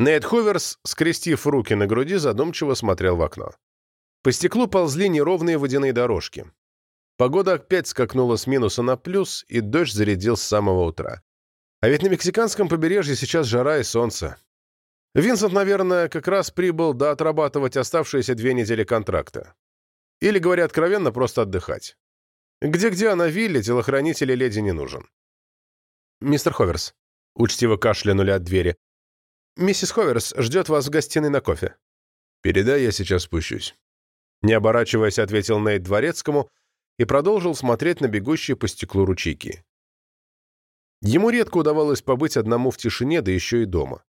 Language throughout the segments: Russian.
Нейт Ховерс, скрестив руки на груди, задумчиво смотрел в окно. По стеклу ползли неровные водяные дорожки. Погода опять скакнула с минуса на плюс, и дождь зарядил с самого утра. А ведь на мексиканском побережье сейчас жара и солнце. Винсент, наверное, как раз прибыл да отрабатывать оставшиеся две недели контракта. Или, говоря откровенно, просто отдыхать. Где-где, а на вилле телохранитель леди не нужен. «Мистер Ховерс», — учтиво кашлянули от двери, «миссис Ховерс ждет вас в гостиной на кофе». «Передай, я сейчас спущусь». Не оборачиваясь, ответил Нейт Дворецкому и продолжил смотреть на бегущие по стеклу ручейки. Ему редко удавалось побыть одному в тишине, да еще и дома.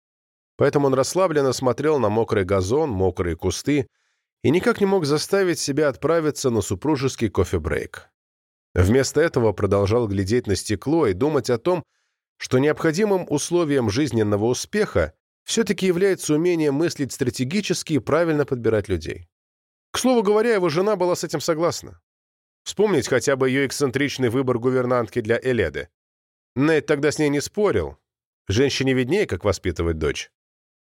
Поэтому он расслабленно смотрел на мокрый газон, мокрые кусты и никак не мог заставить себя отправиться на супружеский кофе-брейк. Вместо этого продолжал глядеть на стекло и думать о том, что необходимым условием жизненного успеха все-таки является умение мыслить стратегически и правильно подбирать людей. К слову говоря, его жена была с этим согласна. Вспомнить хотя бы ее эксцентричный выбор гувернантки для Эледы. Нейт тогда с ней не спорил. Женщине виднее, как воспитывать дочь.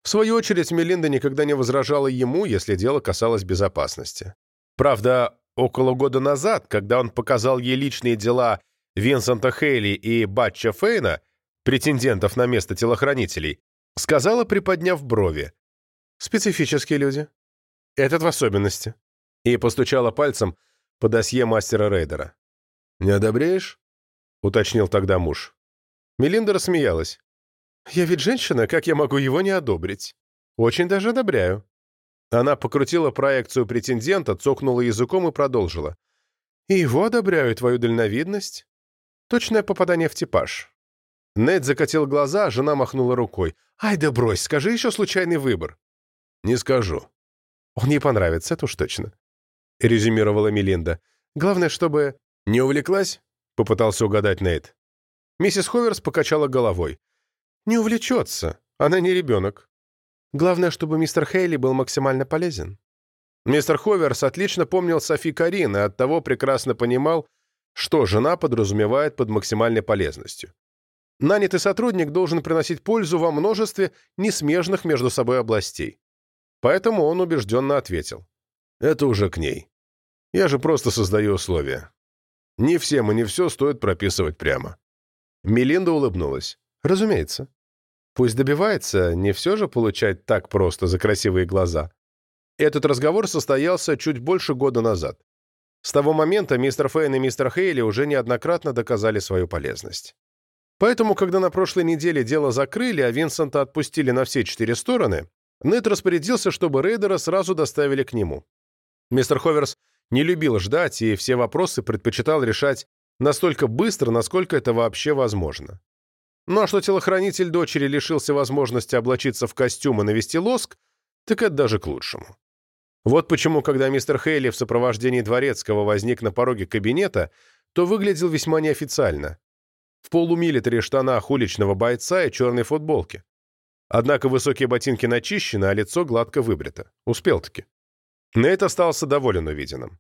В свою очередь, Мелинда никогда не возражала ему, если дело касалось безопасности. Правда, около года назад, когда он показал ей личные дела Винсента Хейли и Батча Фейна, претендентов на место телохранителей, сказала, приподняв брови. «Специфические люди. Этот в особенности». И постучала пальцем по досье мастера рейдера. «Не одобряешь?» — уточнил тогда муж. Мелинда рассмеялась. «Я ведь женщина, как я могу его не одобрить? Очень даже одобряю». Она покрутила проекцию претендента, цокнула языком и продолжила. «И его одобряю, твою дальновидность. Точное попадание в типаж». Нед закатил глаза, а жена махнула рукой. «Ай да брось, скажи еще случайный выбор». «Не скажу». «Он ей понравится, это уж точно», — резюмировала Мелинда. «Главное, чтобы...» «Не увлеклась?» — попытался угадать Нейт. Миссис Ховерс покачала головой. Не увлечется. Она не ребенок. Главное, чтобы мистер Хейли был максимально полезен. Мистер Ховерс отлично помнил Софи Карин и оттого прекрасно понимал, что жена подразумевает под максимальной полезностью. Нанятый сотрудник должен приносить пользу во множестве несмежных между собой областей. Поэтому он убежденно ответил. «Это уже к ней. Я же просто создаю условия. Не всем и не все стоит прописывать прямо». Мелинда улыбнулась. «Разумеется. Пусть добивается, не все же получать так просто за красивые глаза. Этот разговор состоялся чуть больше года назад. С того момента мистер Фейн и мистер Хейли уже неоднократно доказали свою полезность. Поэтому, когда на прошлой неделе дело закрыли, а Винсента отпустили на все четыре стороны, Нед распорядился, чтобы рейдера сразу доставили к нему. Мистер Ховерс не любил ждать и все вопросы предпочитал решать настолько быстро, насколько это вообще возможно. Ну а что телохранитель дочери лишился возможности облачиться в костюм и навести лоск, так это даже к лучшему. Вот почему, когда мистер Хейли в сопровождении Дворецкого возник на пороге кабинета, то выглядел весьма неофициально. В полумилитаре штанах уличного бойца и черной футболке. Однако высокие ботинки начищены, а лицо гладко выбрито. Успел-таки. Нейт остался доволен увиденным.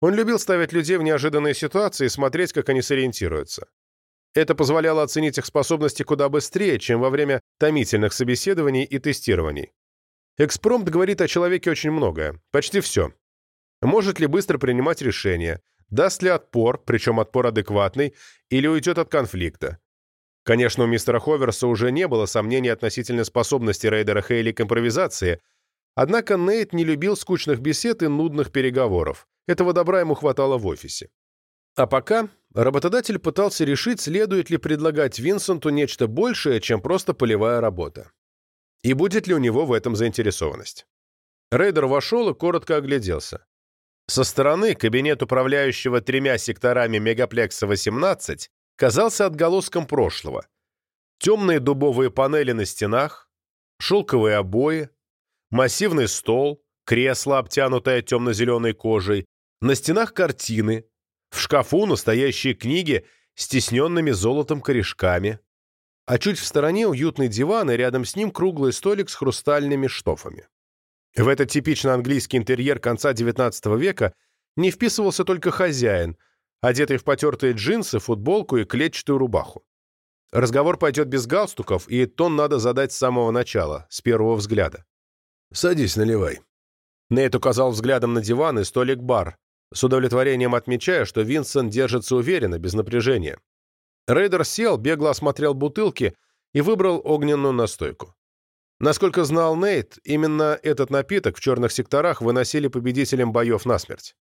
Он любил ставить людей в неожиданные ситуации и смотреть, как они сориентируются. Это позволяло оценить их способности куда быстрее, чем во время томительных собеседований и тестирований. Экспромт говорит о человеке очень многое, почти все. Может ли быстро принимать решения, даст ли отпор, причем отпор адекватный, или уйдет от конфликта. Конечно, у мистера Ховерса уже не было сомнений относительно способности рейдера Хейли к импровизации, однако Нейт не любил скучных бесед и нудных переговоров. Этого добра ему хватало в офисе. А пока работодатель пытался решить, следует ли предлагать Винсенту нечто большее, чем просто полевая работа. И будет ли у него в этом заинтересованность. Рейдер вошел и коротко огляделся. Со стороны кабинет управляющего тремя секторами мегаплекса 18 казался отголоском прошлого. Темные дубовые панели на стенах, шелковые обои, массивный стол, кресло, обтянутое темно-зеленой кожей, на стенах картины, в шкафу настоящие книги с тисненными золотом корешками. А чуть в стороне уютный диван, и рядом с ним круглый столик с хрустальными штофами. В этот типично английский интерьер конца XIX века не вписывался только хозяин, одетый в потертые джинсы, футболку и клетчатую рубаху. Разговор пойдет без галстуков, и тон надо задать с самого начала, с первого взгляда. «Садись, наливай». Нейт указал взглядом на диван и столик-бар, с удовлетворением отмечая, что Винсент держится уверенно, без напряжения. Рейдер сел, бегло осмотрел бутылки и выбрал огненную настойку. Насколько знал Нейт, именно этот напиток в черных секторах выносили победителям боев насмерть.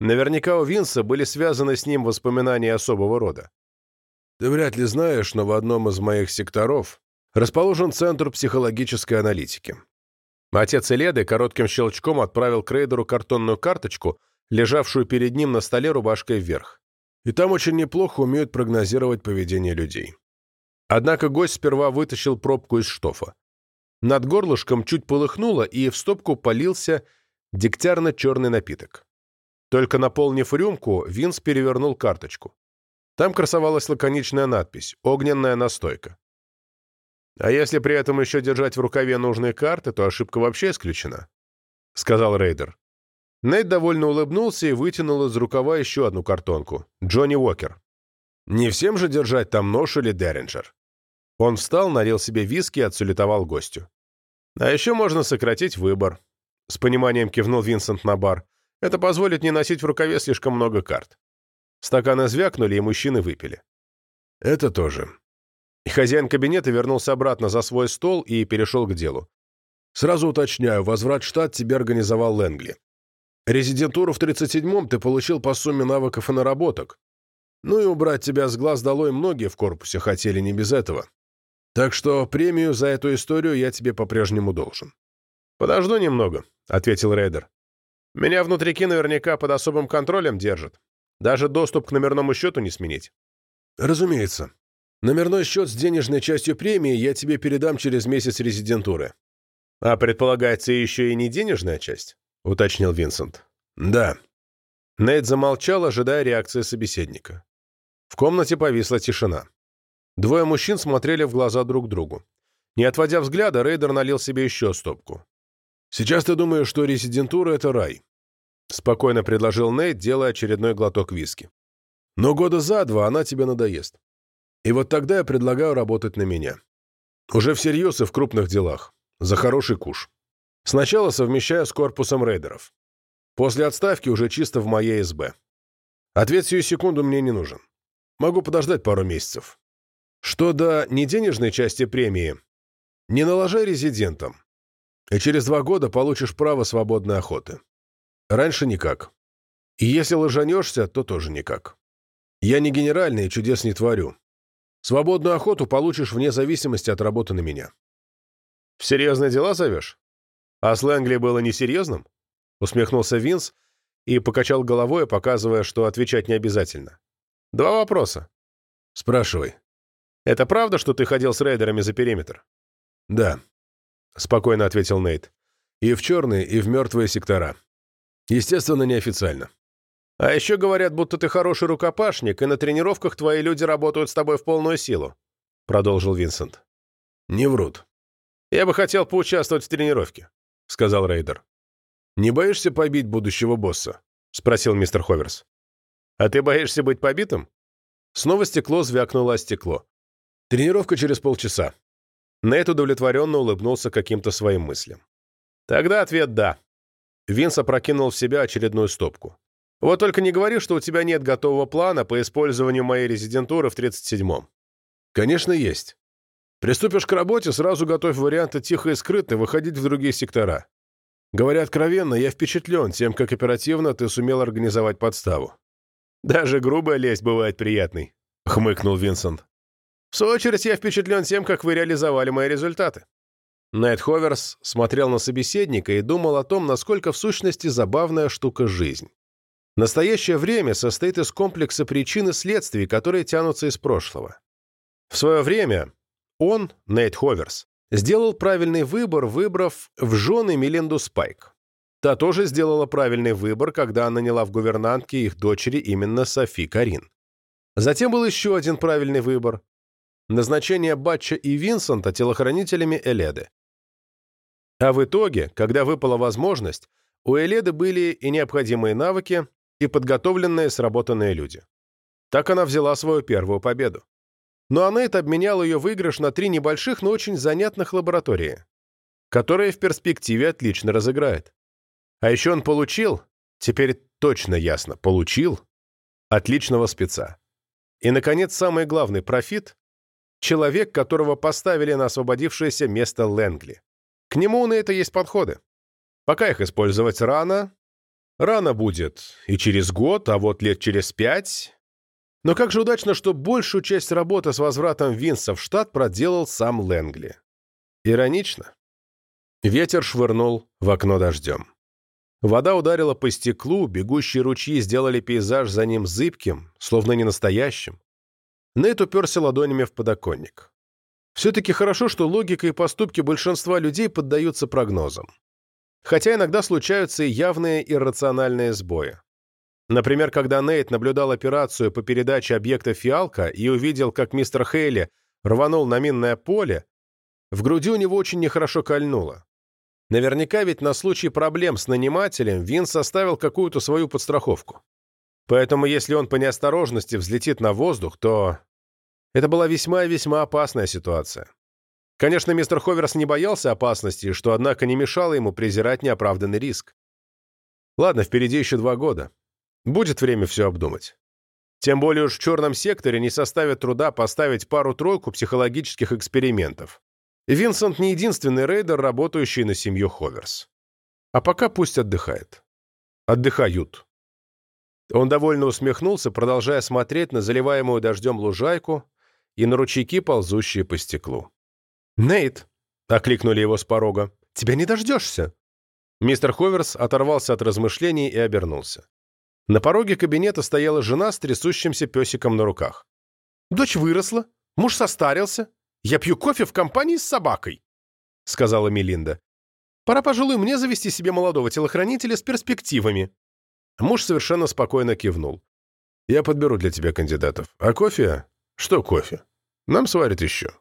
Наверняка у Винса были связаны с ним воспоминания особого рода. Ты вряд ли знаешь, но в одном из моих секторов расположен Центр психологической аналитики. Отец Эледы коротким щелчком отправил к Рейдеру картонную карточку, лежавшую перед ним на столе рубашкой вверх. И там очень неплохо умеют прогнозировать поведение людей. Однако гость сперва вытащил пробку из штофа. Над горлышком чуть полыхнуло, и в стопку полился дегтярно-черный напиток. Только наполнив рюмку, Винс перевернул карточку. Там красовалась лаконичная надпись «Огненная настойка». «А если при этом еще держать в рукаве нужные карты, то ошибка вообще исключена», — сказал Рейдер. Нейт довольно улыбнулся и вытянул из рукава еще одну картонку. Джонни Уокер. «Не всем же держать там нож или Деринджер». Он встал, налил себе виски и отсалютовал гостю. «А еще можно сократить выбор», — с пониманием кивнул Винсент на бар. «Это позволит не носить в рукаве слишком много карт». Стаканы звякнули, и мужчины выпили. «Это тоже». И хозяин кабинета вернулся обратно за свой стол и перешел к делу. «Сразу уточняю, возврат штат тебе организовал Лэнгли. Резидентуру в 37-м ты получил по сумме навыков и наработок. Ну и убрать тебя с глаз долой многие в корпусе хотели не без этого. Так что премию за эту историю я тебе по-прежнему должен». «Подожду немного», — ответил Рейдер. «Меня внутрики наверняка под особым контролем держат. Даже доступ к номерному счету не сменить. Разумеется. Номерной счет с денежной частью премии я тебе передам через месяц резидентуры. А предполагается еще и не денежная часть? Уточнил Винсент. Да. Нейт замолчал, ожидая реакции собеседника. В комнате повисла тишина. Двое мужчин смотрели в глаза друг другу. Не отводя взгляда, Рейдер налил себе еще стопку. «Сейчас ты думаешь, что резидентура — это рай. — спокойно предложил Нейт, делая очередной глоток виски. «Но года за два она тебе надоест. И вот тогда я предлагаю работать на меня. Уже всерьез и в крупных делах. За хороший куш. Сначала совмещаю с корпусом рейдеров. После отставки уже чисто в моей СБ. Ответ сию секунду мне не нужен. Могу подождать пару месяцев. Что до неденежной части премии, не наложай резидентам. И через два года получишь право свободной охоты. Раньше никак. И если лжанешься, то тоже никак. Я не генеральный и чудес не творю. Свободную охоту получишь вне зависимости от работы на меня. В серьезные дела зовешь? А с Лэнгли было несерьезным? Усмехнулся Винс и покачал головой, показывая, что отвечать не обязательно. Два вопроса. Спрашивай. Это правда, что ты ходил с рейдерами за периметр? Да. Спокойно ответил Нейт. И в черные, и в мертвые сектора. Естественно, неофициально. А еще говорят, будто ты хороший рукопашник, и на тренировках твои люди работают с тобой в полную силу», — продолжил Винсент. «Не врут». «Я бы хотел поучаствовать в тренировке», — сказал Рейдер. «Не боишься побить будущего босса?» — спросил мистер Ховерс. «А ты боишься быть побитым?» Снова стекло звякнуло о стекло. «Тренировка через полчаса». Нейт удовлетворенно улыбнулся каким-то своим мыслям. «Тогда ответ «да». Винс опрокинул в себя очередную стопку. «Вот только не говори, что у тебя нет готового плана по использованию моей резидентуры в 37-м». «Конечно, есть. Приступишь к работе, сразу готовь варианты тихо и скрытно выходить в другие сектора. Говоря откровенно, я впечатлен тем, как оперативно ты сумел организовать подставу». «Даже грубая лесть бывает приятной», — хмыкнул Винсент. «В свою очередь, я впечатлен тем, как вы реализовали мои результаты. Найт Ховерс смотрел на собеседника и думал о том, насколько в сущности забавная штука жизнь. Настоящее время состоит из комплекса причин и следствий, которые тянутся из прошлого. В свое время он, Нейт Ховерс, сделал правильный выбор, выбрав в жены Меленду Спайк. Та тоже сделала правильный выбор, когда наняла в гувернантке их дочери именно Софи Карин. Затем был еще один правильный выбор – назначение Батча и Винсента телохранителями Эледы. А в итоге, когда выпала возможность, у Эледы были и необходимые навыки, и подготовленные сработанные люди. Так она взяла свою первую победу. но Аннет обменял ее выигрыш на три небольших, но очень занятных лаборатории, которые в перспективе отлично разыграет. А еще он получил, теперь точно ясно, получил отличного спеца. И, наконец, самый главный профит — человек, которого поставили на освободившееся место Лэнгли. К нему на это есть подходы. Пока их использовать рано, рано будет и через год, а вот лет через пять. Но как же удачно, что большую часть работы с возвратом Винса в штат проделал сам Лэнгли. Иронично. Ветер швырнул в окно дождем. Вода ударила по стеклу, бегущие ручьи сделали пейзаж за ним зыбким, словно не настоящим. Нейт уперся ладонями в подоконник. Все-таки хорошо, что логика и поступки большинства людей поддаются прогнозам. Хотя иногда случаются и явные иррациональные сбои. Например, когда Нейт наблюдал операцию по передаче объекта «Фиалка» и увидел, как мистер Хейли рванул на минное поле, в груди у него очень нехорошо кольнуло. Наверняка ведь на случай проблем с нанимателем Вин составил какую-то свою подстраховку. Поэтому если он по неосторожности взлетит на воздух, то это была весьма и весьма опасная ситуация. Конечно, мистер Ховерс не боялся опасности, что, однако, не мешало ему презирать неоправданный риск. Ладно, впереди еще два года. Будет время все обдумать. Тем более уж в черном секторе не составит труда поставить пару-тройку психологических экспериментов. Винсент не единственный рейдер, работающий на семью Ховерс. А пока пусть отдыхает. Отдыхают. Он довольно усмехнулся, продолжая смотреть на заливаемую дождем лужайку и на ручейки, ползущие по стеклу. «Нейт!» — окликнули его с порога. «Тебя не дождешься!» Мистер Ховерс оторвался от размышлений и обернулся. На пороге кабинета стояла жена с трясущимся песиком на руках. «Дочь выросла, муж состарился, «Я пью кофе в компании с собакой», — сказала Мелинда. «Пора, пожалуй, мне завести себе молодого телохранителя с перспективами». Муж совершенно спокойно кивнул. «Я подберу для тебя кандидатов. А кофе? Что кофе? Нам сварят еще.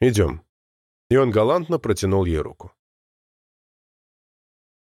Идем». И он галантно протянул ей руку.